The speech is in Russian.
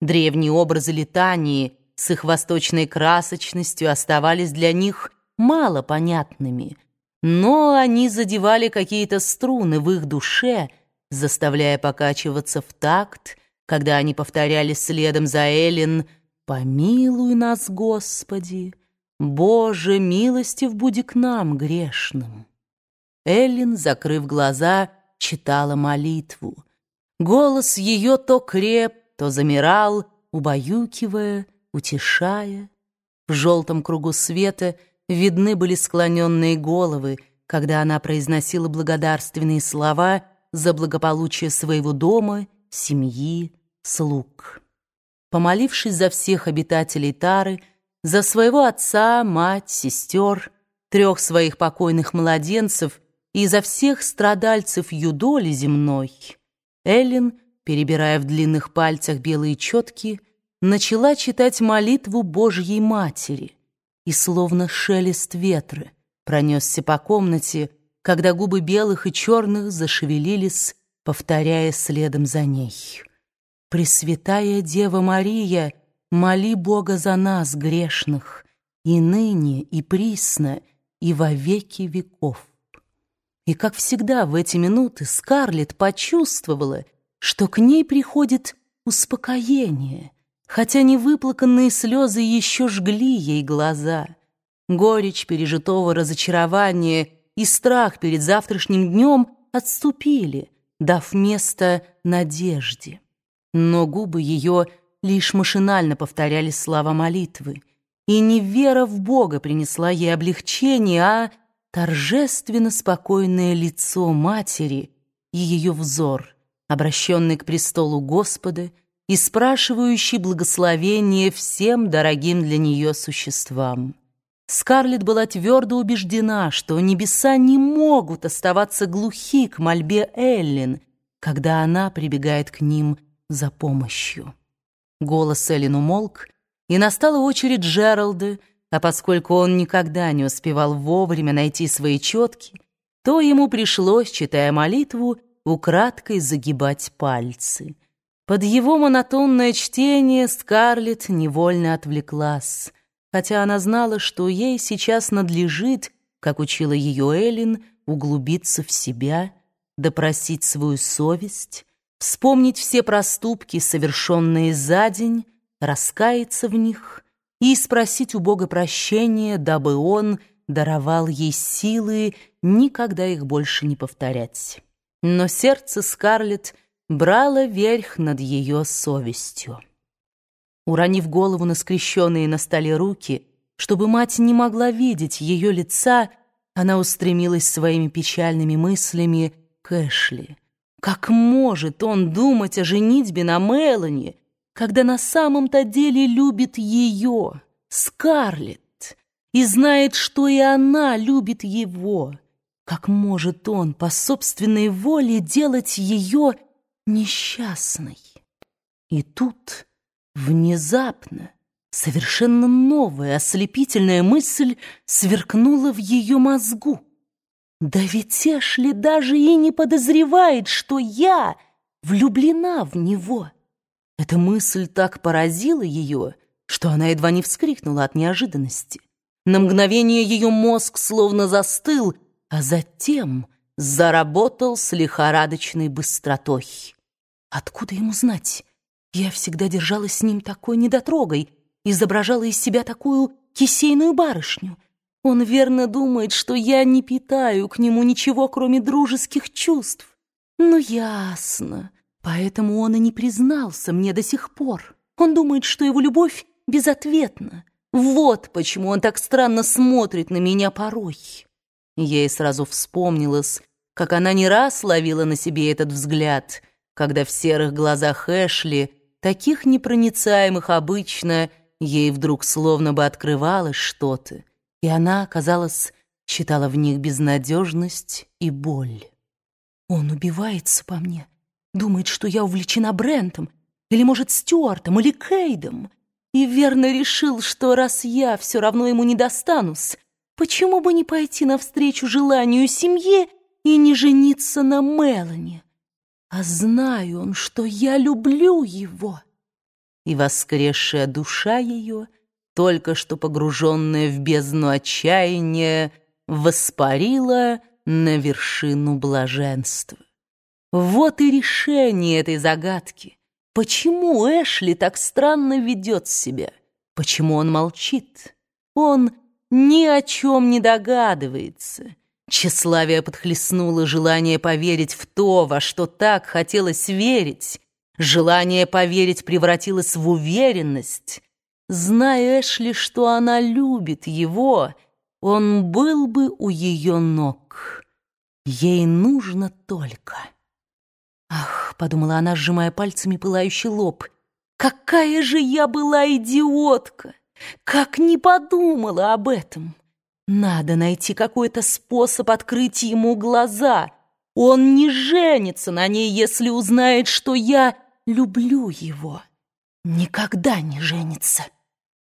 Древние образы летании с их восточной красочностью оставались для них мало понятными, но они задевали какие-то струны в их душе, заставляя покачиваться в такт, когда они повторяли следом за Эллен «Помилуй нас, Господи! Боже, милостив буди к нам, грешным!» Эллен, закрыв глаза, читала молитву. Голос ее то креп, то замирал, убаюкивая, утешая. В желтом кругу света видны были склоненные головы, когда она произносила благодарственные слова за благополучие своего дома, семьи, слуг. Помолившись за всех обитателей Тары, за своего отца, мать, сестер, трех своих покойных младенцев и за всех страдальцев юдоли земной, Эллен, перебирая в длинных пальцах белые четки, начала читать молитву Божьей Матери, и словно шелест ветра пронесся по комнате, когда губы белых и черных зашевелились, повторяя следом за ней. «Пресвятая Дева Мария, моли Бога за нас, грешных, и ныне, и присно, и во веки веков». И, как всегда, в эти минуты Скарлетт почувствовала, что к ней приходит успокоение, хотя невыплаканные слезы еще жгли ей глаза. Горечь пережитого разочарования и страх перед завтрашним днем отступили, дав место надежде. Но губы ее лишь машинально повторяли слова молитвы, и не вера в Бога принесла ей облегчение, а торжественно спокойное лицо матери и ее взор, обращенный к престолу Господа и спрашивающий благословение всем дорогим для нее существам. Скарлетт была твердо убеждена, что небеса не могут оставаться глухи к мольбе Эллен, когда она прибегает к ним за помощью. Голос Эллен умолк, и настала очередь Джералда, а поскольку он никогда не успевал вовремя найти свои четки, то ему пришлось, читая молитву, украдкой загибать пальцы. Под его монотонное чтение Скарлетт невольно отвлеклась, хотя она знала, что ей сейчас надлежит, как учила ее Эллен, углубиться в себя, допросить свою совесть, вспомнить все проступки, совершенные за день, раскаяться в них — и спросить у Бога прощения, дабы Он даровал ей силы никогда их больше не повторять. Но сердце Скарлетт брало верх над ее совестью. Уронив голову на скрещенные на столе руки, чтобы мать не могла видеть ее лица, она устремилась своими печальными мыслями к Эшли. Как может он думать о женитьбе на Мелани, когда на самом-то деле любит ее, Скарлетт, и знает, что и она любит его. Как может он по собственной воле делать ее несчастной? И тут внезапно совершенно новая ослепительная мысль сверкнула в ее мозгу. Да ведь Эшли даже и не подозревает, что я влюблена в него. Эта мысль так поразила ее, что она едва не вскрикнула от неожиданности. На мгновение ее мозг словно застыл, а затем заработал с лихорадочной быстротой. Откуда ему знать? Я всегда держалась с ним такой недотрогой, изображала из себя такую кисейную барышню. Он верно думает, что я не питаю к нему ничего, кроме дружеских чувств. Ну, ясно. Поэтому он и не признался мне до сих пор. Он думает, что его любовь безответна. Вот почему он так странно смотрит на меня порой. Ей сразу вспомнилось, как она не раз ловила на себе этот взгляд, когда в серых глазах Эшли, таких непроницаемых обычно, ей вдруг словно бы открывалось что-то, и она, казалось, читала в них безнадежность и боль. Он убивается по мне, Думает, что я увлечена Брентом, или, может, Стюартом, или Кейдом. И верно решил, что раз я все равно ему не достанусь, почему бы не пойти навстречу желанию семьи и не жениться на Мелани? А знаю он, что я люблю его. и воскресшая душа ее, только что погруженная в бездну отчаяния, воспарила на вершину блаженства. Вот и решение этой загадки. Почему Эшли так странно ведет себя? Почему он молчит? Он ни о чем не догадывается. Тщеславие подхлестнуло желание поверить в то, во что так хотелось верить. Желание поверить превратилось в уверенность. Зная Эшли, что она любит его, он был бы у ее ног. Ей нужно только... «Ах», — подумала она, сжимая пальцами пылающий лоб, «какая же я была идиотка! Как не подумала об этом! Надо найти какой-то способ открыть ему глаза. Он не женится на ней, если узнает, что я люблю его. Никогда не женится».